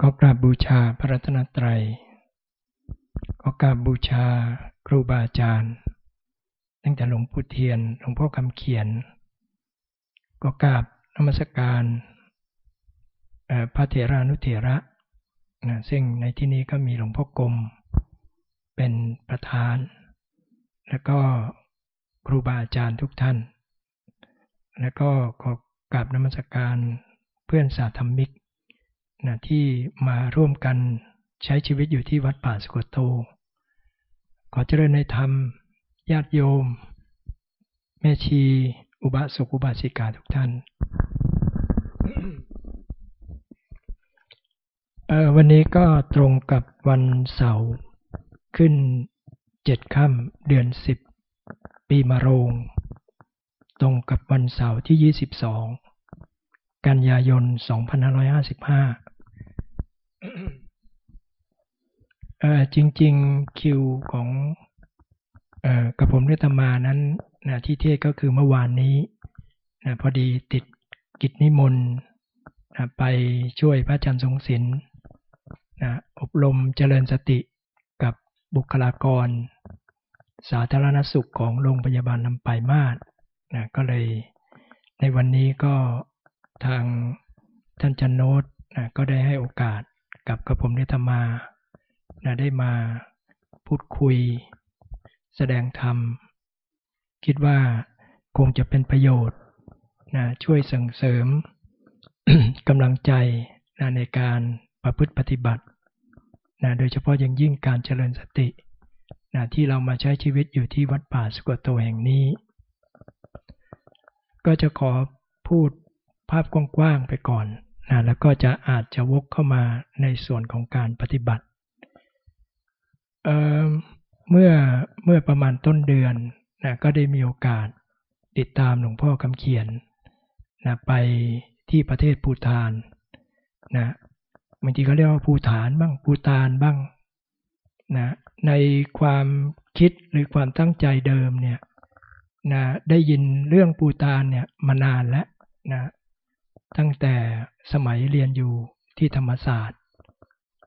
ก็กราบบูชาพระรัตนตรัย ก็กราบบูชาครูบาอาจารย์ ตั้งแต่หลวงปู่เทียน หลวงพ่อคำเขียน ก็กราบนมัสการพระเถรานุเถระนะซึ่งในที่นี้ก็มีหลวงพ่อกรมเป็นประธาน แล้วก็ครูบาอาจารย์ทุกท่าน แล้วก็ขอกราบนมัสการเพื่อนสาธมิก นะที่มาร่วมกันใช้ชีวิตอยู่ที่วัดป่าสุกโต ขอเจริญในธรรมญาติโยม แม่ชี อุบาสกอุบาสิกาทุกท่านวันนี้ก็ตรงกับวันเสาร์ขึ้นเจ็ดค่ำเดือนสิบปีมะโรง ตรงกับวันเสาร์ที่ 22 กันยายน 2555 จริง ๆ คิวของอกระผมเรตมานั้นนะที่เทศก็คือเมื่อวานนี้นะพอดีติดกิจนิมนต์นะไปช่วยพระอาจารย์ทรงศิลป์นะอบรมเจริญสติกับบุคลากร สาธารณสุขของโรงพยาบาลลำปายมาศนะก็เลยในวันนี้ก็ทางท่านจันโนตนะก็ได้ให้โอกาส กับกระผมเนธรรมานะได้มาพูดคุย แสดงธรรม คิดว่าคงจะเป็นประโยชน์นะช่วยส่งเสริมกำลังใจนะในการประพฤติปฏิบัตินะโดยเฉพาะอย่างยิ่งการเจริญสตินะที่เรามาใช้ชีวิตอยู่ที่วัดป่าสุกโตแห่งนี้ ก็จะขอพูดภาพกว้างๆไปก่อน นะแล้วก็จะอาจจะวกเข้ามาในส่วนของการปฏิบัติเเมื่อเมื่อประมาณต้นเดือนนะก็ได้มีโอกาสติดตามหลวงพ่อคำเขียนนะไปที่ประเทศปูตานนะบางทีเขาเรียกว่าภูฐานบ้างภูตานบ้างนะในความคิดหรือความตั้งใจเดิมเนี่ยนะได้ยินเรื่องปูตานเนี่ยมานานแล้วนะ ตั้งแต่สมัยเรียนอยู่ที่ธรรมศาสตร์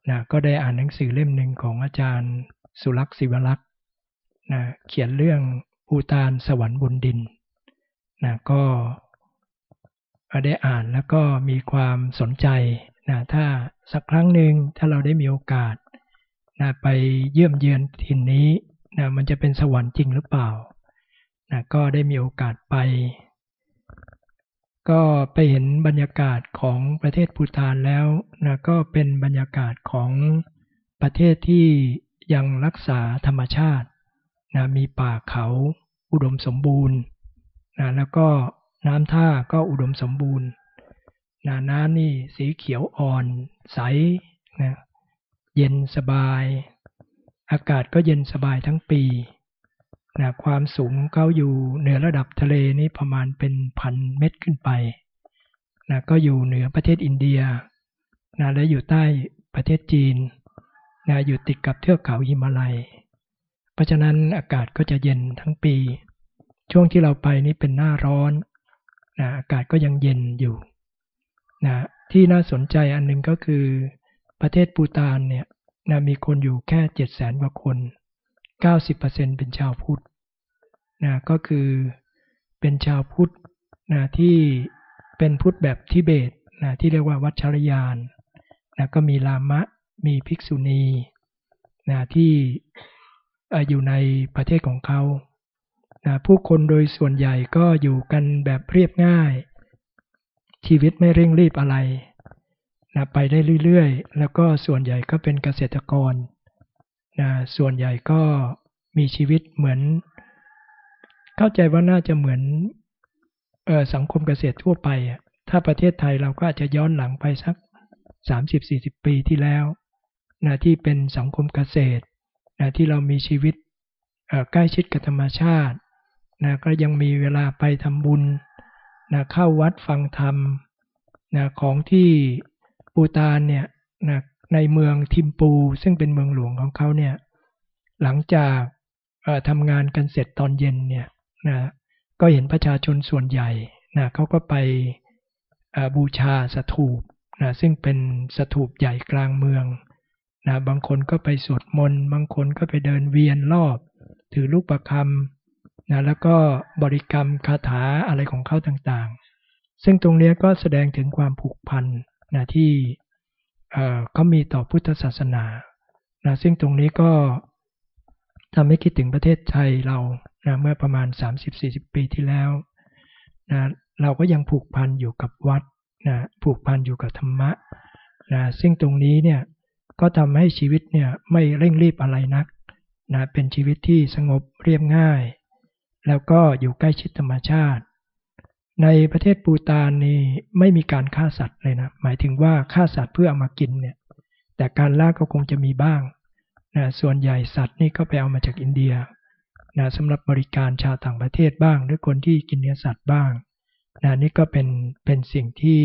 นะก็ได้อ่านหนังสือเล่มหนึ่งของอาจารย์สุรักษ์ศิวรักษ์นะเขียนเรื่องปูตานสวรรค์บนดินนะก็ได้อ่านแล้วก็มีความสนใจนะถ้าสักครั้งหนึ่งถ้าเราได้มีโอกาสนะไปเยี่ยมเยือนถิ่นนี้นะมันจะเป็นสวรรค์จริงหรือเปล่านะก็ได้มีโอกาสไป ก็ไปเห็นบรรยากาศของประเทศพูตานแล้วนะก็เป็นบรรยากาศของประเทศที่ยังรักษาธรรมชาตินะมีป่าเขาอุดมสมบูรณ์นะแล้วก็น้ำท่าก็อุดมสมบูรณ์นะน้ำนี่สีเขียวอ่อนใสนะเย็นสบาย อากาศก็เย็นสบายทั้งปี นะความสูงเขาอยู่เหนือระดับทะเลนี้ประมาณเป็นพันเมตรขึ้นไปนะก็อยู่เหนือประเทศอินเดียนะและอยู่ใต้ประเทศจีนนะอยู่ติดกับเทือกเขาหิมาลัย เพราะฉะนั้นอากาศก็จะเย็นทั้งปี ช่วงที่เราไปนี้เป็นหน้าร้อนนะอากาศก็ยังเย็นอยู่นะที่น่าสนใจอันหนึ่งก็คือประเทศปูตานเนี่ยนะมีคนอยู่แค่เจ็ดแสนกว่าคน 90%เป็นชาวพุทธนะก็คือเป็นชาวพุทธนะที่เป็นพุทธแบบทิเบตนะที่เรียกว่าวัชรยานนะก็มีลามะมีภิกษุณีนะที่อยู่ในประเทศของเขานะผู้คนโดยส่วนใหญ่ก็อยู่กันแบบเรียบง่าย ชีวิตไม่เร่งรีบอะไรนะไปได้เรื่อยๆ แล้วก็ส่วนใหญ่ก็เป็นเกษตรกร นะส่วนใหญ่ก็มีชีวิตเหมือน เข้าใจว่าน่าจะเหมือนออสังคมเกษตรทั่วไป ถ้าประเทศไทยเราก็อาจจะย้อนหลังไปสัก 30-40 ปีที่แล้วนะที่เป็นสังคมเกษตรนะที่เรามีชีวิตใกล้ชิดกับธรรมชาตินะก็ยังมีเวลาไปทำบุญนะเข้าวัดฟังธรรมนะของที่ปูตานเนี่ยนะ ในเมืองทิมปู ซึ่งเป็นเมืองหลวงของเขาเนี่ยหลังจากทำงานกันเสร็จตอนเย็นเนี่ยนะก็เห็นประชาชนส่วนใหญ่นะเขาก็ไปบูชาสถูปนะซึ่งเป็นสถูปใหญ่กลางเมืองนะบางคนก็ไปสวดมนต์ บางคนก็ไปเดินเวียนรอบ ถือลูกประคำนะแล้วก็บริกรรมคาถาอะไรของเขาต่างๆ ซึ่งตรงนี้ก็แสดงถึงความผูกพันนะที่ เขามีต่อพุทธศาสนานะซึ่งตรงนี้ก็ทำให้คิดถึงประเทศไทยเรานะเมื่อประมาณ 30-40 ปีที่แล้วนะเราก็ยังผูกพันอยู่กับวัดนะผูกพันอยู่กับธรรมะนะซึ่งตรงนี้เนี่ยก็ทำให้ชีวิตเนี่ยไม่เร่งรีบอะไรนักนะเป็นชีวิตที่สงบเรียบง่าย แล้วก็อยู่ใกล้ชิดธรรมชาติ ในประเทศปูตานนี่ไม่มีการฆ่าสัตว์เลยนะ หมายถึงว่าฆ่าสัตว์เพื่อเอามากินเนี่ย แต่การล่าก็คงจะมีบ้างนะส่วนใหญ่สัตว์นี่ก็ไปเอามาจากอินเดียนะสำหรับบริการชาวต่างประเทศบ้าง หรือคนที่กินเนื้อสัตว์บ้างนะนี่ก็เป็นเป็นสิ่งที่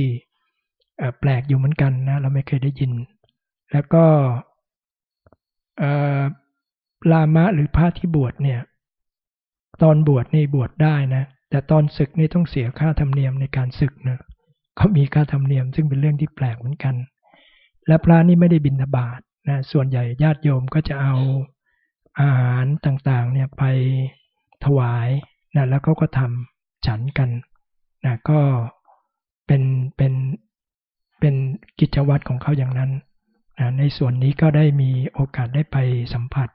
แปลกอยู่เหมือนกันนะเราไม่เคยได้ยิน แล้วก็ลามะหรือพระที่บวชเนี่ย ตอนบวชนี่บวชได้นะ แต่ตอนศึกนี่ต้องเสียค่าธรรมเนียมในการศึกนะเขามีค่าธรรมเนียมซึ่งเป็นเรื่องที่แปลกเหมือนกัน และพระนี่ไม่ได้บินบาตนะส่วนใหญ่ญาติโยมก็จะเอาอาหารต่างๆเนี่ยไปถวายนะแล้วเขาก็ทำฉันกันนะก็เป็นเป็นเป็นกิจวัตรของเขาอย่างนั้นนะในส่วนนี้ก็ได้มีโอกาสได้ไปสัมผัส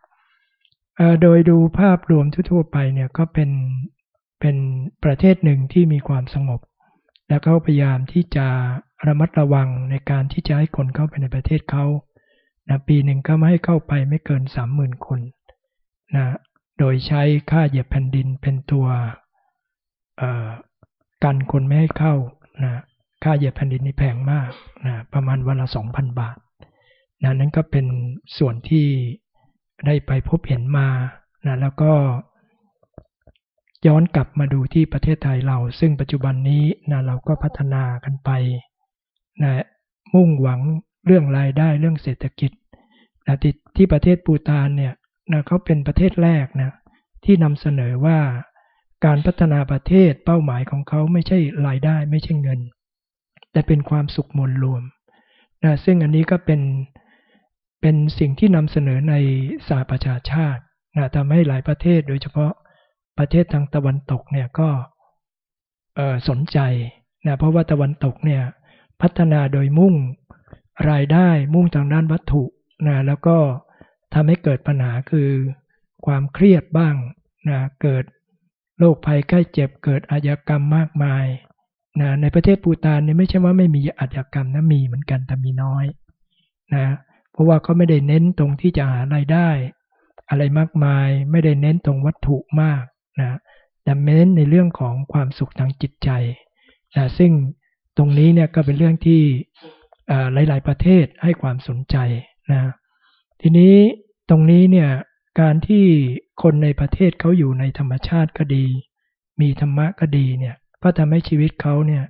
โดยดูภาพรวมทั่วไปเนี่ยก็เป็น เป็นประเทศหนึ่งที่มีความสงบ แล้วก็พยายามที่จะระมัดระวังในการที่จะให้คนเข้าไปในประเทศเขานะปีหนึ่งก็ไม่ให้เข้าไปไม่เกินสามหมื่นคนนะโดยใช้ค่าเหยียบแผ่นดินเป็นตัวกันคนไม่ให้เข้านะค่าเหยียบแผ่นดินนี่แพงมากนะประมาณวันละสองพันบาทนะนั่นก็เป็นส่วนที่ได้ไปพบเห็นมานะแล้วก็ ย้อนกลับมาดูที่ประเทศไทยเรา ซึ่งปัจจุบันนี้นะเราก็พัฒนากันไปนะมุ่งหวังเรื่องรายได้เรื่องเศรษฐกิจนะที่ที่ประเทศปูตานเนี่ยนะเขาเป็นประเทศแรกนะที่นำเสนอว่าการพัฒนาประเทศเป้าหมายของเขาไม่ใช่รายได้ไม่ใช่เงิน แต่เป็นความสุขมวลรวมนะซึ่งอันนี้ก็เป็นเป็นสิ่งที่นำเสนอในสาประชาชาตินะทำให้หลายประเทศโดยเฉพาะ ประเทศทางตะวันตกเนี่ยก็สนใจนะเพราะว่าตะวันตกเนี่ยพัฒนาโดยมุ่งรายได้มุ่งทางด้านวัตถุนะแล้วก็ทำให้เกิดปัญหาคือความเครียดบ้างนะเกิดโรคภัยใกล้เจ็บเกิดอาชญากรรมมากมายนะในประเทศปูตานเนี่ยไม่ใช่ว่าไม่มีอาชญากรรมนะมีเหมือนกันแต่มีน้อยนะเพราะว่าเขาไม่ได้เน้นตรงที่จะหารายได้ อะไรมากมายไม่ได้เน้นตรงวัตถุมาก นะแต่เน้นในเรื่องของความสุขทางจิตใจนะซึ่งตรงนี้เนี่ยก็เป็นเรื่องที่หลาย ๆ ประเทศให้ความสนใจนะทีนี้ตรงนี้เนี่ยการที่คนในประเทศเขาอยู่ในธรรมชาติก็ดี มีธรรมะก็ดีเนี่ยก็ทำให้ชีวิตเขาเนี่ย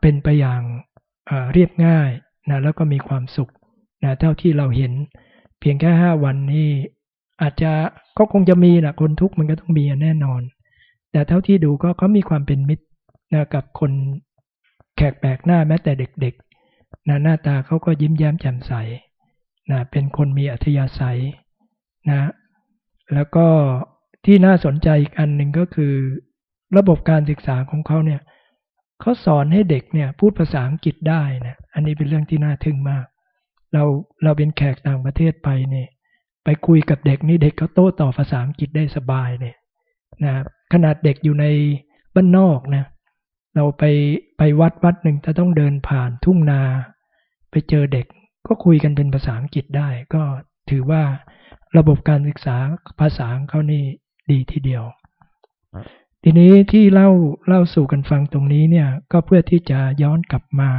เป็นไปอย่างเรียบง่ายนะแล้วก็มีความสุขนะเท่าที่เราเห็นเพียงแค่ห้าวันนี้ อาจจะก็คงจะมีนะคนทุกข์มันก็ต้องมีแน่นอน แต่เท่าที่ดูก็เขามีความเป็นมิตรนะกับคนแขกแปลกหน้าแม้แต่เด็กๆนะหน้าตาเขาก็ยิ้มแย้มแจ่มใสนะเป็นคนมีอัธยาศัยนะแล้วก็ที่น่าสนใจอีกอันหนึ่งก็คือ ระบบการศึกษาของเขาเนี่ยเขาสอนให้เด็กเนี่ยพูดภาษาอังกฤษได้นะอันนี้เป็นเรื่องที่น่าทึ่งมาก เราเราเป็นแขกต่างประเทศไปเนี่ย ไปคุยกับเด็กนี่เด็กเขาโต้ตอบภาษาอังกฤษได้สบายเลยนะขนาดเด็กอยู่ในบ้านนอกนะเราไปไปวัดวัดหนึ่งจะต้องเดินผ่านทุ่งนา ไปเจอเด็กก็คุยกันเป็นภาษาอังกฤษได้ ก็ถือว่าระบบการศึกษาภาษาของเขานี่ดีทีเดียว ทีนี้ที่เล่าเล่าสู่กันฟังตรงนี้เนี่ยก็เพื่อที่จะย้อนกลับมา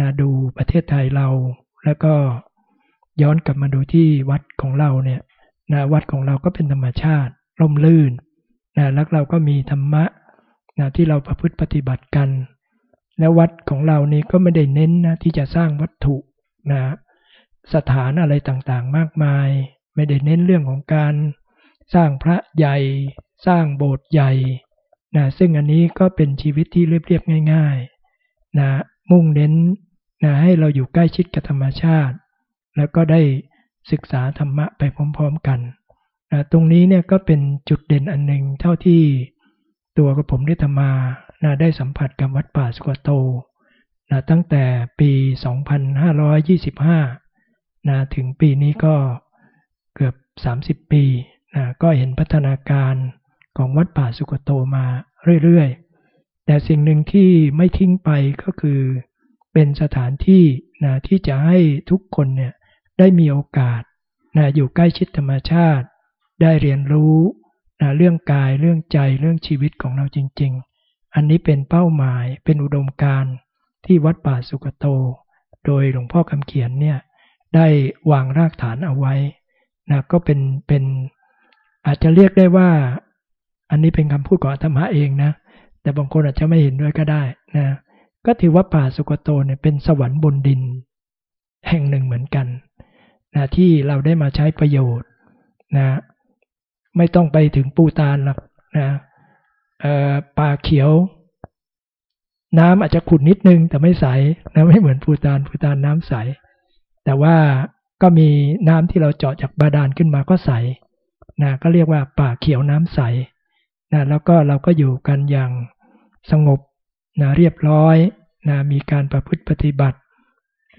นะดูประเทศไทยเราแล้วก็ ย้อนกลับมาดูที่วัดของเราเนี่ยนะวัดของเราก็เป็นธรรมชาติร่มรื่นนะแล้วเราก็มีธรรมะนะที่เราประพฤติปฏิบัติกัน แล้ววัดของเรานี่ก็ไม่ได้เน้นนะที่จะสร้างวัตถุนะสถานอะไรต่างๆมากมาย ไม่ได้เน้นเรื่องของการสร้างพระใหญ่ สร้างโบสถ์ใหญ่นะซึ่งอันนี้ก็เป็นชีวิตที่เรียบๆง่ายๆนะมุ่งเน้นนะให้เราอยู่ใกล้ชิดกับธรรมชาติ แล้วก็ได้ศึกษาธรรมะไปพร้อมๆกันนะตรงนี้เนี่ยก็เป็นจุดเด่นอันหนึ่งเท่าที่ตัวกับผมได้ทำมานะได้สัมผัสกับวัดป่าสุกโตนะตั้งแต่ปี 2525นะถึงปีนี้ก็เกือบ 30 ปีนะก็เห็นพัฒนาการของวัดป่าสุกโตมาเรื่อยๆ แต่สิ่งหนึ่งที่ไม่ทิ้งไปก็คือเป็นสถานที่นะที่จะให้ทุกคนเนี่ย ได้มีโอกาสนะอยู่ใกล้ชิดธรรมชาติ ได้เรียนรู้นะเรื่องกายเรื่องใจเรื่องชีวิตของเราจริง ๆ อันนี้เป็นเป้าหมายเป็นอุดมการณ์ที่วัดป่าสุกโต โดยหลวงพ่อคำเขียนเนี่ยได้วางรากฐานเอาไว้นะก็เป็นเป็นอาจจะเรียกได้ว่า อันนี้เป็นคำพูดของธรรมะเองนะ แต่บางคนอาจจะไม่เห็นด้วยก็ได้นะก็ถือว่าป่าสุกโตเนี่ยเป็นสวรรค์บนดิน แห่งหนึ่งเหมือนกัน นะที่เราได้มาใช้ประโยชน์นะไม่ต้องไปถึงปูตานหรอกนะป่าเขียว น้ำอาจจะขุ่นนิดนึง แต่ไม่ใสนะไม่เหมือนปูตานปูตานน้ำใส แต่ว่าก็มีน้ำที่เราเจาะจากบาดาลขึ้นมาก็ใสนะก็เรียกว่าป่าเขียวน้ำใสนะแล้วก็เราก็อยู่กันอย่างสงบนะเรียบร้อยนะมีการประพฤติปฏิบัติ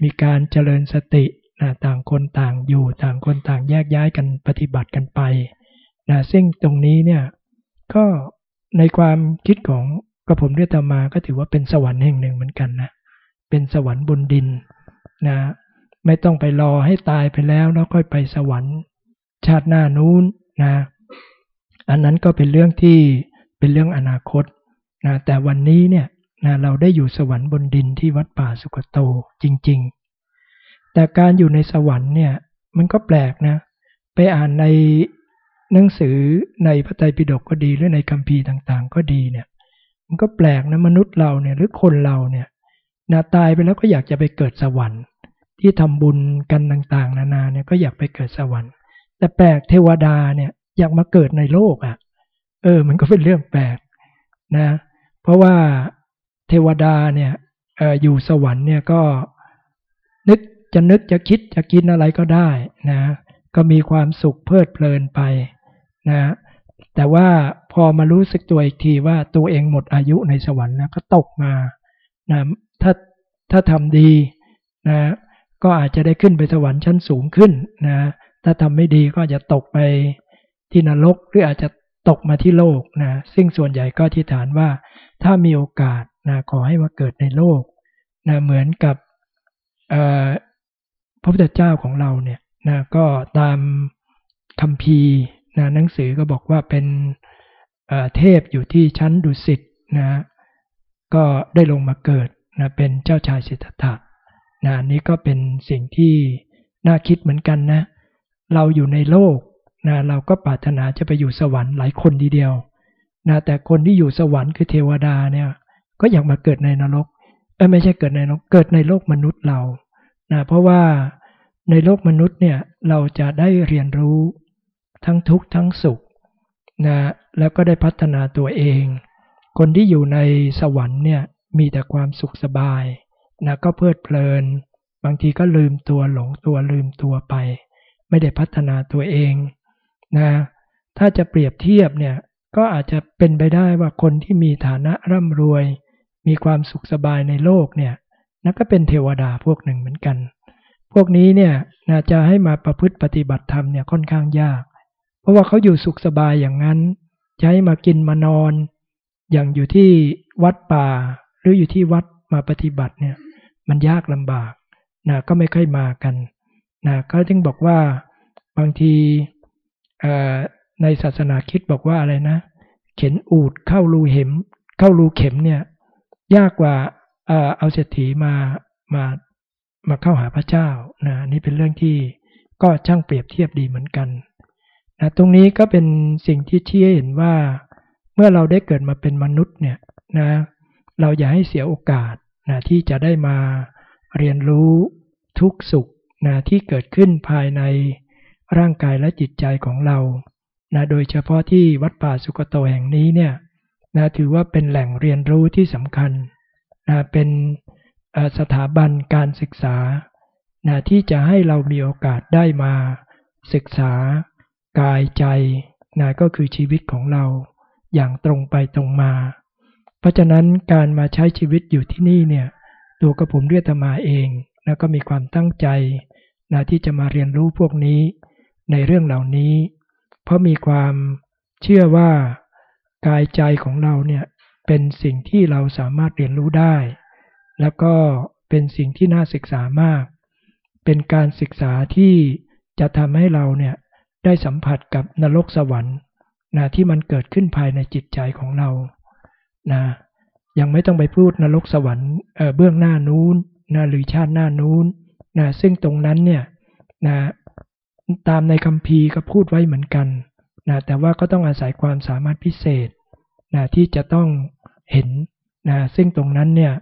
มีการเจริญสติ นะต่างคนต่างอยู่ต่างคนต่างแยกย้ายกันปฏิบัติกันไปนะซึ่งตรงนี้เนี่ยก็ในความคิดของกระผมเรียตมาก็ถือว่าเป็นสวรรค์แห่งหนึ่งเหมือนกันนะเป็นสวรรค์บนดินนะไม่ต้องไปรอให้ตายไปแล้วแล้วค่อยไปสวรรค์ชาติหน้านู้นนะอันนั้นก็เป็นเรื่องที่เป็นเรื่องอนาคตนะแต่วันนี้เนี่ยนะเราได้อยู่สวรรค์บนดินที่วัดป่าสุกโตจริง ๆ แต่การอยู่ในสวรรค์เนี่ยมันก็แปลกนะ ไปอ่านในหนังสือในพระไตรปิฎกก็ดีหรือในคัมภีร์ต่างๆ ก็ดีเนี่ย มันก็แปลกนะมนุษย์เราเนี่ยหรือคนเราเนี่ยนาตายไปแล้วก็อยากจะไปเกิดสวรรค์ ที่ทำบุญกันต่างๆ นานาเนี่ยก็อยากไปเกิดสวรรค์ แต่แปลกเทวดาเนี่ยอยากมาเกิดในโลกอะ่ะ เออ มันก็เป็นเรื่องแปลกนะ เพราะว่าเทวดาเนี่ยอออยู่สวรรค์เนี่ยก็ จะนึกจะคิดจะกินอะไรก็ได้นะก็มีความสุขเพลิดเพลินไปนะแต่ว่าพอมารู้สึกตัวอีกทีว่าตัวเองหมดอายุในสวรรค์นะก็ตกมานะถ้าถ้าทำดีนะก็อาจจะได้ขึ้นไปสวรรค์ชั้นสูงขึ้นนะถ้าทำไม่ดีก็จะตกไปที่นรกหรืออาจจะตกมาที่โลกนะซึ่งส่วนใหญ่ก็ที่ฐานว่าถ้ามีโอกาสนะขอให้มาเกิดในโลกนะเหมือนกับ ระพุทธเจ้าของเราเนี่ยนะก็ตามคำพีนะหนังสือก็บอกว่าเป็นเทพอยู่ที่ชั้นดุสิตนะก็ได้ลงมาเกิดนะเป็นเจ้าชายสิทธัตถะนะนี่ก็เป็นสิ่งที่น่าคิดเหมือนกันนะ เราอยู่ในโลกนะเราก็ปรารถนาจะไปอยู่สวรรค์หลายคนทีเดียวนะแต่คนที่อยู่สวรรค์คือเทวดาเนี่ยก็อยากมาเกิดในนรกเออไม่ใช่เกิดในนรกเกิดในโลกมนุษย์เรานะเพราะว่า ในโลกมนุษย์เนี่ยเราจะได้เรียนรู้ทั้งทุกข์ทั้งสุขนะแล้วก็ได้พัฒนาตัวเอง คนที่อยู่ในสวรรค์เนี่ยมีแต่ความสุขสบายนะก็เพลิดเพลิน บางทีก็ลืมตัวหลงตัวลืมตัวไป ไม่ได้พัฒนาตัวเองนะถ้าจะเปรียบเทียบเนี่ยก็อาจจะเป็นไปได้ว่าคนที่มีฐานะร่ำรวย มีความสุขสบายในโลกเนี่ยนั่นก็เป็นเทวดาพวกหนึ่งเหมือนกัน พวกนี้เนี่ยน่าจะให้มาประพฤติปฏิบัติธรรมเนี่ยค่อนข้างยาก เพราะว่าเขาอยู่สุขสบายอย่างนั้น จะให้มากินมานอน อย่างอยู่ที่วัดป่า หรืออยู่ที่วัดมาปฏิบัติเนี่ย มันยากลำบากนะก็ไม่ค่อยมากันนะก็จึงบอกว่าบางทีในศาสนาคิดบอกว่าอะไรนะ เข็นอูดเข้ารูเห็ม เข้ารูเข็มเนี่ย ยากกว่าเอาเศรษฐีมามา มาเข้าหาพระเจ้านะนี่เป็นเรื่องที่ก็ช่างเปรียบเทียบดีเหมือนกันนะตรงนี้ก็เป็นสิ่งที่ชี้เห็นว่า เมื่อเราได้เกิดมาเป็นมนุษย์เนี่ยนะเราอย่าให้เสียโอกาสนะที่จะได้มาเรียนรู้ทุกสุขนะที่เกิดขึ้นภายในร่างกายและจิตใจของเรานะโดยเฉพาะที่วัดป่าสุกโตแห่งนี้เนี่ยนะถือว่าเป็นแหล่งเรียนรู้ที่สำคัญนะเป็น สถาบันการศึกษานะที่จะให้เรามีโอกาสได้มาศึกษากายใจนะก็คือชีวิตของเราอย่างตรงไปตรงมา เพราะฉะนั้นการมาใช้ชีวิตอยู่ที่นี่เนี่ยตัวกระผมเรียตมาเองนะก็มีความตั้งใจนะที่จะมาเรียนรู้พวกนี้ในเรื่องเหล่านี้ เพราะมีความเชื่อว่ากายใจของเราเนี่ยเป็นสิ่งที่เราสามารถเรียนรู้ได้ แล้วก็เป็นสิ่งที่น่าศึกษามาก เป็นการศึกษาที่จะทำให้เราเนี่ยได้สัมผัสกับนรกสวรรค์นะที่มันเกิดขึ้นภายในจิตใจของเรานะยังไม่ต้องไปพูดนรกสวรรค์เเบื้องหน้านู้นนะหรือชาติหน้านู้นนะซึ่งตรงนั้นเนี่ยนะตามในคำพีก็พูดไว้เหมือนกันนะแต่ว่าก็ต้องอาศัยความสามารถพิเศษนะที่จะต้องเห็นนะซึ่งตรงนั้นเนี่ย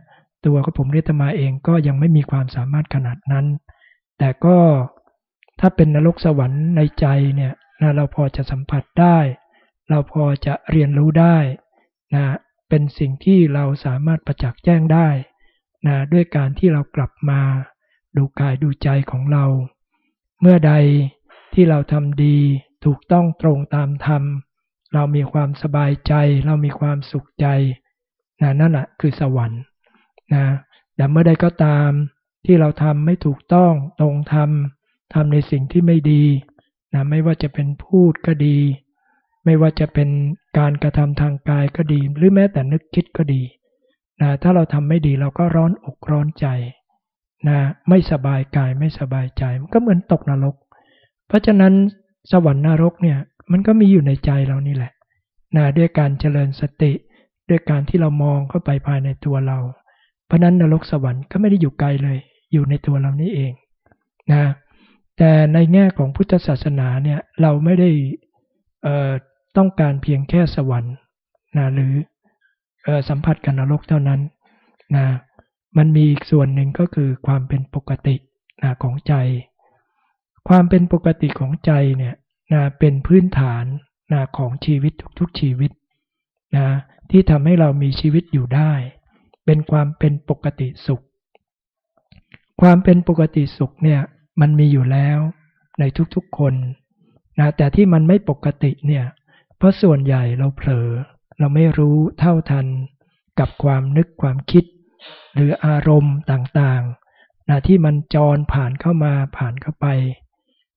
ตัวของผมเรียตมาเองก็ยังไม่มีความสามารถขนาดนั้น แต่ก็ถ้าเป็นนรกสวรรค์ในใจเนี่ยนะเราพอจะสัมผัสได้ เราพอจะเรียนรู้ได้นะเป็นสิ่งที่เราสามารถประจักษ์แจ้งได้นะด้วยการที่เรากลับมาดูกายดูใจของเรา เมื่อใดที่เราทำดีถูกต้องตรงตามธรรม เรามีความสบายใจ เรามีความสุขใจนะนั่นแหะคือสวรรค์ นะแต่เมื่อใดก็ตามที่เราทำไม่ถูกต้องตรงธรรมทำในสิ่งที่ไม่ดีนะไม่ว่าจะเป็นพูดก็ดี ไม่ว่าจะเป็นการกระทำทางกายก็ดี หรือแม้แต่นึกคิดก็ดีนะถ้าเราทำไม่ดีเราก็ร้อนอกร้อนใจนะไม่สบายกายไม่สบายใจ มันก็เหมือนตกนรก เพราะฉะนั้นสวรรค์นรกเนี่ยมันก็มีอยู่ในใจเรานี่แหละนะด้วยการเจริญสติ ด้วยการที่เรามองเข้าไปภายในตัวเรา เพราะนั้นนรกสวรรค์ก็ไม่ได้อยู่ไกลเลย อยู่ในตัวเรานี่เองนะแต่ในแง่ของพุทธศาสนาเนี่ยเราไม่ได้ต้องการเพียงแค่สวรรค์นะหรือสัมผัสกับนรกเท่านั้นนะมันมีอีกส่วนหนึ่งก็คือความเป็นปกตินะของใจ ความเป็นปกติของใจเนี่ยนะเป็นพื้นฐานนะของชีวิตทุกๆชีวิตนะที่ทำให้เรามีชีวิตอยู่ได้ เป็นความเป็นปกติสุข ความเป็นปกติสุขเนี่ยมันมีอยู่แล้วในทุกๆคนนะแต่ที่มันไม่ปกติเนี่ย เพราะส่วนใหญ่เราเผลอ เราไม่รู้เท่าทันกับความนึกความคิด หรืออารมณ์ต่างๆนะที่มันจรผ่านเข้ามาผ่านเข้าไป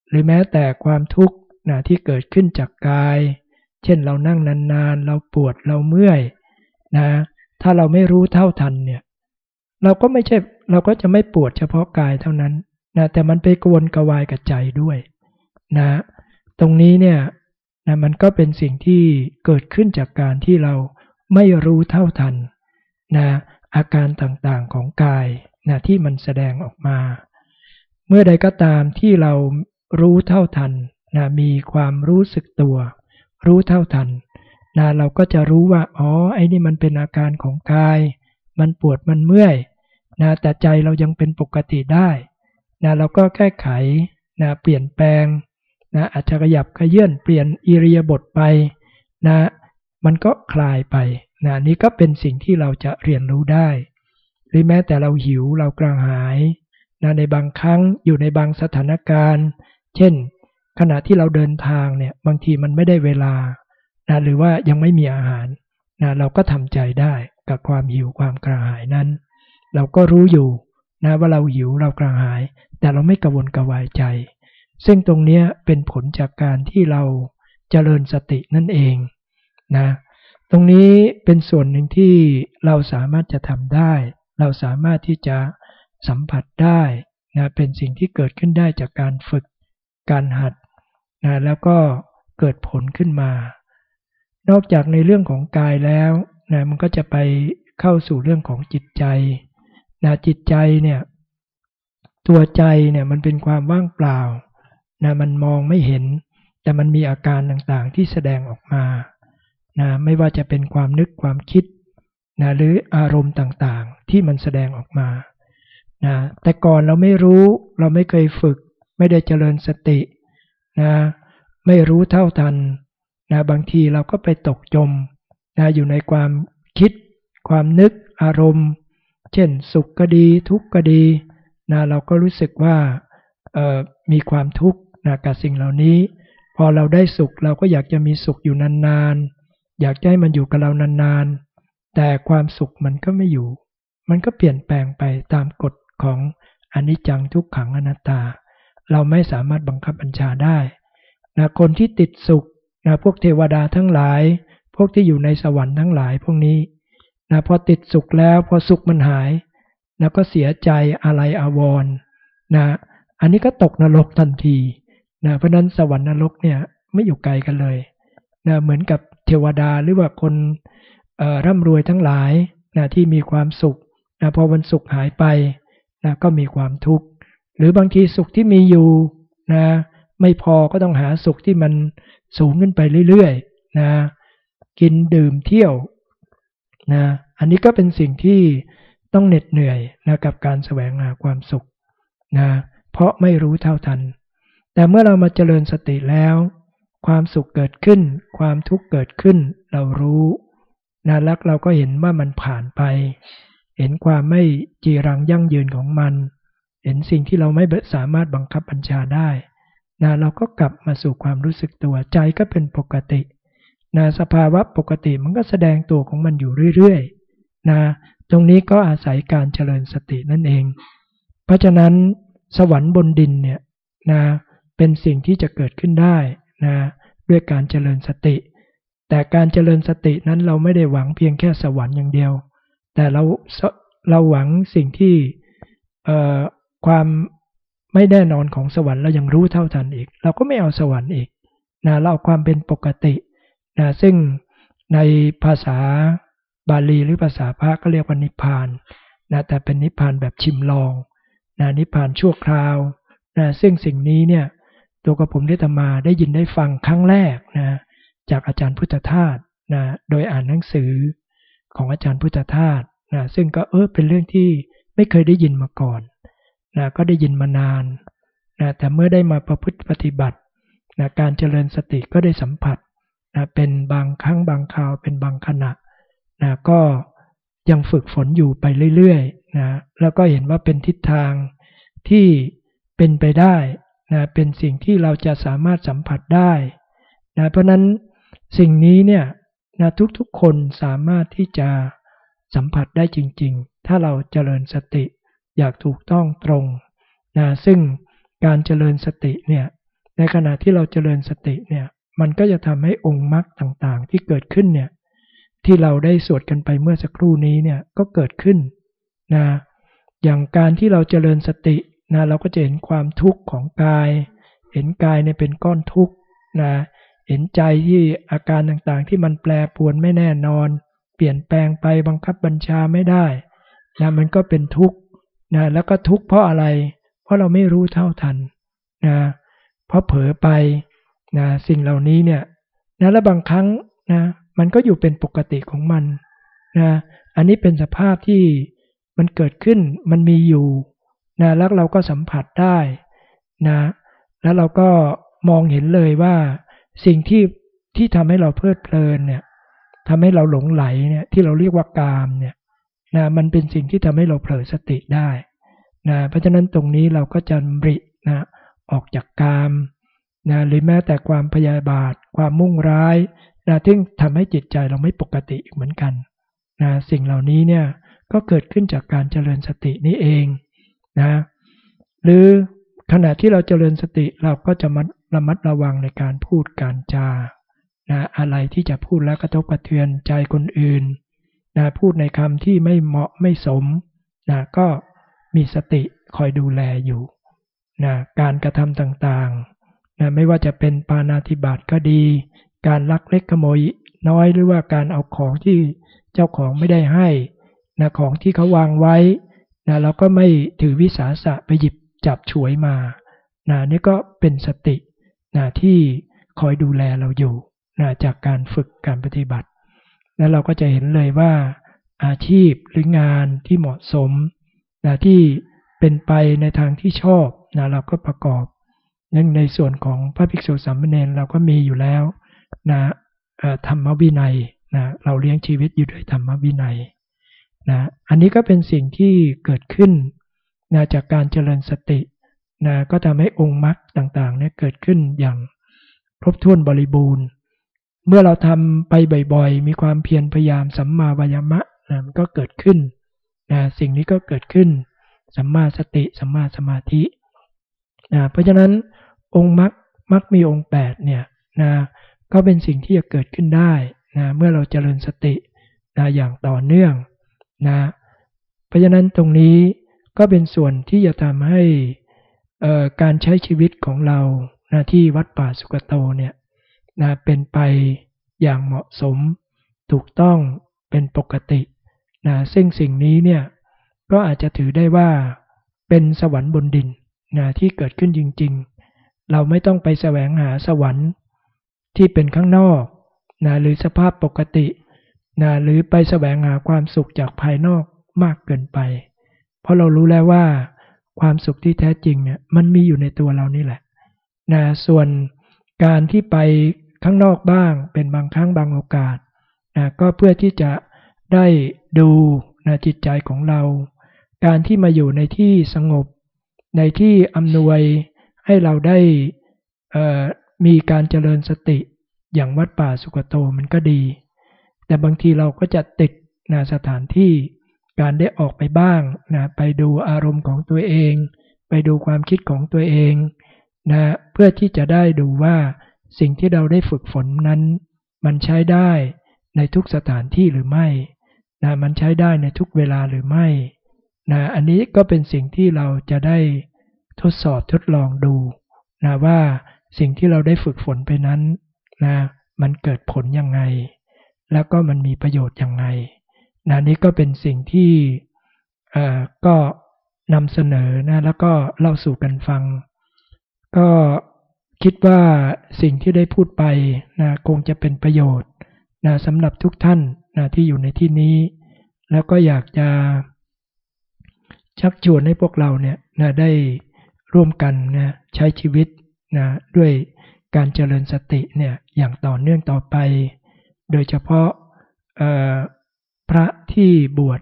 หรือแม้แต่ความทุกข์นะที่เกิดขึ้นจากกาย เช่นเรานั่งนานๆ เราปวดเราเมื่อยนะ ถ้าเราไม่รู้เท่าทันเนี่ย เราก็ไม่ใช่เราก็จะไม่ปวดเฉพาะกายเท่านั้นนะแต่มันไปกวนกวายกับใจด้วยนะตรงนี้เนี่ยนะมันก็เป็นสิ่งที่เกิดขึ้นจากการที่เราไม่รู้เท่าทันนะอาการต่างๆของกายนะที่มันแสดงออกมา เมื่อใดก็ตามที่เรารู้เท่าทันนะมีความรู้สึกตัว รู้เท่าทัน นะเราก็จะรู้ว่า อ๋อ ไอ้นี่มันเป็นอาการของกาย มันปวด มันเมื่อย นะ แต่ใจเรายังเป็นปกติได้ นะ เราก็แก้ไข นะ เปลี่ยนแปลง นะ อาจจะขยับขยื่น เปลี่ยนอิริยาบถไป นะ มันก็คลายไป นะ นี่ก็เป็นสิ่งที่เราจะเรียนรู้ได้ หรือแม้แต่เราหิว เรากระหาย นะ ในบางครั้ง อยู่ในบางสถานการณ์ เช่น ขณะที่เราเดินทางเนี่ย บางทีมันไม่ได้เวลา นะหรือว่ายังไม่มีอาหารนะเราก็ทำใจได้กับความหิวความกระหายนั้น เราก็รู้อยู่นะว่าเราหิวเรากระหาย แต่เราไม่กระวนกระวายใจ ซึ่งตรงนี้เป็นผลจากการที่เราเจริญสตินั่นเองนะตรงนี้เป็นส่วนหนึ่งที่เราสามารถจะทำได้ เราสามารถที่จะสัมผัสได้นะเป็นสิ่งที่เกิดขึ้นได้จากการฝึกการหัดนะแล้วก็เกิดผลขึ้นมา นอกจากในเรื่องของกายแล้วนะมันก็จะไปเข้าสู่เรื่องของจิตใจนะจิตใจเนี่ยตัวใจเนี่ยมันเป็นความว่างเปล่านะมันมองไม่เห็น แต่มันมีอาการต่างๆที่แสดงออกมานะไม่ว่าจะเป็นความนึกความคิดนะหรืออารมณ์ต่างๆ ที่มันแสดงออกมานะแต่ก่อนเราไม่รู้เราไม่เคยฝึก ไม่ได้เจริญสตินะไม่รู้เท่าทัน นะบางทีเราก็ไปตกจมนะอยู่ในความคิด ความนึกอารมณ์ เช่นสุขก็ดี ทุกข์ก็ดีนะเราก็รู้สึกว่ามีความทุกข์นะกับสิ่งเหล่านี้ พอเราได้สุขเราก็อยากจะมีสุขอยู่นานๆ อยากให้มันอยู่กับเรานานๆ แต่ความสุขมันก็ไม่อยู่ มันก็เปลี่ยนแปลงไปตามกฎของอนิจจังทุกขังอนัตตา เราไม่สามารถบังคับบัญชาได้นะคนที่ติดสุข นะพวกเทวดาทั้งหลาย พวกที่อยู่ในสวรรค์ทั้งหลายพวกนี้นะพอติดสุขแล้วพอสุขมันหายนะก็เสียใจอะไรอาวรณ์นะอันนี้ก็ตกนรกทันทีนะเพราะนั้นสวรรค์นรกเนี่ยไม่อยู่ไกลกันเลยนะเหมือนกับเทวดาหรือว่าคนร่ำรวยทั้งหลายนะที่มีความสุขนะพอวันสุขหายไปนะก็มีความทุกข์ หรือบางทีสุขที่มีอยู่นะไม่พอก็ต้องหาสุขที่มัน สูงขึ้นไปเรื่อยๆนะกินดื่มเที่ยวนะอันนี้ก็เป็นสิ่งที่ต้องเหน็ดเหนื่อยนะกับการแสวงหาความสุขนะเพราะไม่รู้เท่าทัน แต่เมื่อเรามาเจริญสติแล้ว ความสุขเกิดขึ้น ความทุกข์เกิดขึ้น เรารู้นะแล้วเราก็เห็นว่ามันผ่านไป เห็นความไม่จีรังยั่งยืนของมัน เห็นสิ่งที่เราไม่สามารถบังคับบัญชาได้ นะเราก็กลับมาสู่ความรู้สึกตัวใจก็เป็นปกตินะสภาวะปกติมันก็แสดงตัวของมันอยู่เรื่อยๆนะตรงนี้ก็อาศัยการเจริญสตินั่นเอง เพราะฉะนั้นสวรรค์บนดินเนี่ยนะเป็นสิ่งที่จะเกิดขึ้นได้นะด้วยการเจริญสติ แต่การเจริญสตินั้นเราไม่ได้หวังเพียงแค่สวรรค์อย่างเดียว แต่เราเราหวังสิ่งที่ความ ไม่แน่นอนของสวรรค์เรายังรู้เท่าทันอีก เราก็ไม่เอาสวรรค์อีกนะเราเอาความเป็นปกตินะซึ่งในภาษาบาลีหรือภาษาพระก็เรียกว่านิพพานนะแต่เป็นนิพพานแบบชิมลองนะนิพพานชั่วคราวนะซึ่งสิ่งนี้เนี่ยตัวกระผมได้ตมาได้ยินได้ฟังครั้งแรกนะจากอาจารย์พุทธทาสนะโดยอ่านหนังสือของอาจารย์พุทธทาสนะซึ่งก็เออเป็นเรื่องที่ไม่เคยได้ยินมาก่อน นะก็ได้ยินมานานนะแต่เมื่อได้มาประพฤติปฏิบัตินะการเจริญสติก็ได้สัมผัสนะเป็นบางครั้งบางคราวเป็นบางขณะนะก็ยังฝึกฝนอยู่ไปเรื่อยๆนะแล้วก็เห็นว่าเป็นทิศทางที่เป็นไปได้นะเป็นสิ่งที่เราจะสามารถสัมผัสได้นะเพราะนั้นสิ่งนี้เนี่ยนะทุกๆคนสามารถที่จะสัมผัสได้จริงๆ ถ้าเราเจริญสติ อยากถูกต้องตรงนะซึ่งการเจริญสติเนี่ยในขณะที่เราเจริญสติเนี่ยมันก็จะทำให้องค์มรรคต่างๆ ที่เกิดขึ้นเนี่ยที่เราได้สวดกันไปเมื่อสักครู่นี้เนี่ยก็เกิดขึ้นนะอย่างการที่เราเจริญสตินะเราก็จะเห็นความทุกข์ของกาย เห็นกายเนี่ยเป็นก้อนทุกข์นะเห็นใจที่อาการต่างๆ ที่มันแปรปรวนไม่แน่นอน เปลี่ยนแปลงไปบังคับบัญชาไม่ได้นะมันก็เป็นทุกข์ นะแล้วก็ทุกข์เพราะอะไร เพราะเราไม่รู้เท่าทันนะเพราะเผลอไปนะสิ่งเหล่านี้เนี่ยนะและบางครั้งนะมันก็อยู่เป็นปกติของมันนะอันนี้เป็นสภาพที่มันเกิดขึ้นมันมีอยู่นะแล้วเราก็สัมผัสได้นะแล้วเราก็มองเห็นเลยว่าสิ่งที่ที่ทำให้เราเพลิดเพลินเนี่ยทำให้เราหลงไหลเนี่ยที่เราเรียกว่ากามเนี่ย นะมันเป็นสิ่งที่ทำให้เราเผลอสติได้นะเพราะฉะนั้นตรงนี้เราก็จะรินะออกจากกามนะหรือแม้แต่ความพยาบาท ความมุ่งร้ายนะที่ทำให้จิตใจเราไม่ปกติเหมือนกันนะสิ่งเหล่านี้เนี่ยก็เกิดขึ้นจากการเจริญสตินี้เองนะหรือขณะที่เราเจริญสติเราก็จะมัดระมัดระวังในการพูดการจานะอะไรที่จะพูดแล้วกระทบกระเทือนใจคนอื่น นะพูดในคำที่ไม่เหมาะไม่สมนะก็มีสติคอยดูแลอยู่นะการกระทำต่างๆนะไม่ว่าจะเป็นปานาธิบาตก็ดี การลักเล็กขโมยน้อยหรือว่าการเอาของที่เจ้าของไม่ได้ให้นะของที่เขาวางไว้นะเราก็ไม่ถือวิสาสะไปหยิบจับฉวยมานะนี่ก็เป็นสตินะที่คอยดูแลเราอยู่นะจากการฝึกการปฏิบัติ แล้วเราก็จะเห็นเลยว่า อาชีพหรืองานที่เหมาะสมนะที่เป็นไปในทางที่ชอบนะเราก็ประกอบนั่นในส่วนของพระภิกษุสามเณรเราก็มีอยู่แล้วนะธรรมวินัยนะเราเลี้ยงชีวิตอยู่ด้วยธรรมวินัยนะอันนี้ก็เป็นสิ่งที่เกิดขึ้นนะจากการเจริญสตินะก็ทำให้องค์มรรคต่างๆเนี่ยเกิดขึ้นอย่างครบถ้วนบริบูรณ์ เมื่อเราทำไปบ่อยๆ มีความเพียรพยายามสัมมาวายามะนะมันก็เกิดขึ้นนะสิ่งนี้ก็เกิดขึ้น สัมมาสติ สัมมาสมาธินะเพราะฉะนั้นองค์มรรคมรรคมีองค์8เนี่ยนะก็เป็นสิ่งที่จะเกิดขึ้นได้นะเมื่อเราเจริญสตินะอย่างต่อเนื่องนะเพราะฉะนั้นตรงนี้ก็เป็นส่วนที่จะทำให้การใช้ชีวิตของเรานะที่วัดป่าสุกโตเนี่ย นะเป็นไปอย่างเหมาะสม ถูกต้องเป็นปกตินะซึ่งสิ่งนี้เนี่ยก็อาจจะถือได้ว่าเป็นสวรรค์บนดินนะที่เกิดขึ้นจริง ๆ เราไม่ต้องไปแสวงหาสวรรค์ที่เป็นข้างนอกนะหรือสภาพปกตินะหรือไปแสวงหาความสุขจากภายนอกมากเกินไป เพราะเรารู้แล้วว่าความสุขที่แท้จริงเนี่ยมันมีอยู่ในตัวเรานี่แหละนะส่วนการที่ไป ข้างนอกบ้างเป็นบางครั้งบางโอกาสนะก็เพื่อที่จะได้ดูนะจิตใจของเรา การที่มาอยู่ในที่สงบ ในที่อำนวยให้เราได้มีการเจริญสติอย่างวัดป่าสุกโตมันก็ดี แต่บางทีเราก็จะติดนะสถานที่การได้ออกไปบ้างนะไปดูอารมณ์ของตัวเอง ไปดูความคิดของตัวเองนะเพื่อที่จะได้ดูว่า สิ่งที่เราได้ฝึกฝนนั้น มันใช้ได้ในทุกสถานที่หรือไม่นะมันใช้ได้ในทุกเวลาหรือไม่นะอันนี้ก็เป็นสิ่งที่เราจะได้ทดสอบทดลองดูนะว่าสิ่งที่เราได้ฝึกฝนไปนั้นนะมันเกิดผลยังไง แล้วก็มันมีประโยชน์ยังไงนะนี่ก็เป็นสิ่งที่ก็นำเสนอนะแล้วก็เล่าสู่กันฟัง ก็ คิดว่าสิ่งที่ได้พูดไปนะคงจะเป็นประโยชน์นะสำหรับทุกท่านนะที่อยู่ในที่นี้ แล้วก็อยากจะชักชวนให้พวกเราเนี่ยนะได้ร่วมกันนะใช้ชีวิตนะด้วยการเจริญสติเนี่ยอย่างต่อเนื่องต่อไป โดยเฉพาะพระที่บวช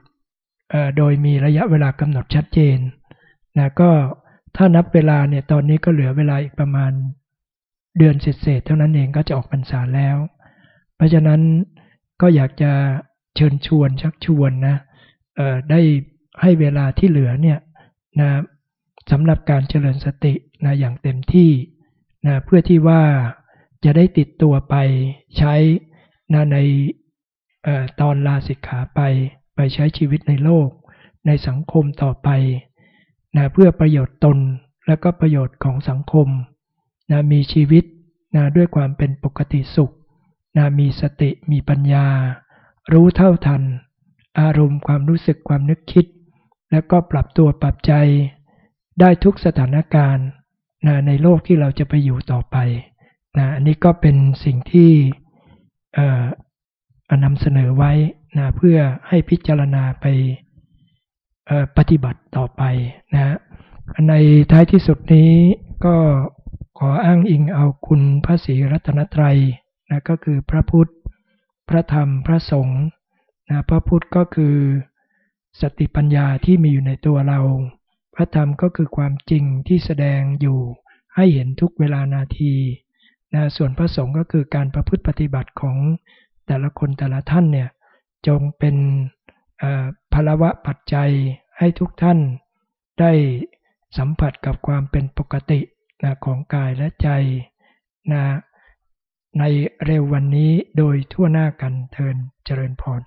โดยมีระยะเวลากำหนดชัดเจนนะก็ถ้านับเวลาเนี่ยตอนนี้ก็เหลือเวลาอีกประมาณ เดือนเศษเท่านั้นเองก็จะออกพรรษาแล้ว เพราะฉะนั้นก็อยากจะเชิญชวนชักชวนนะได้ให้เวลาที่เหลือเนี่ยนะสำหรับการเจริญสตินะอย่างเต็มที่นะเพื่อที่ว่าจะได้ติดตัวไปใช้นะในตอนลาสิกขาไป ไปใช้ชีวิตในโลก ในสังคมต่อไปนะเพื่อประโยชน์ตนและก็ประโยชน์ของสังคม นะมีชีวิตนะด้วยความเป็นปกติสุขนะมีสติมีปัญญา รู้เท่าทัน อารมณ์ความรู้สึกความนึกคิด แล้วก็ปรับตัวปรับใจ ได้ทุกสถานการณ์นะในโลกที่เราจะไปอยู่ต่อไปนะอันนี้ก็เป็นสิ่งที่นำเสนอไว้นะเพื่อให้พิจารณาไปปฏิบัติต่อไปนะในท้ายที่สุดนี้ก็ ขออ้างอิงเอาคุณพระศรีรัตนตรัยนะก็คือพระพุทธ พระธรรมพระสงฆ์นะพระพุทธก็คือสติปัญญาที่มีอยู่ในตัวเรา พระธรรมก็คือความจริงที่แสดงอยู่ให้เห็นทุกเวลานาทีนะส่วนพระสงฆ์ก็คือการประพฤติปฏิบัติของแต่ละคนแต่ละท่านเนี่ยจงเป็นพลวะปัจจัยให้ทุกท่านได้สัมผัสกับความเป็นปกติ นะของกายและใจนะในเร็ววันนี้โดยทั่วหน้ากันเทินเจริญพร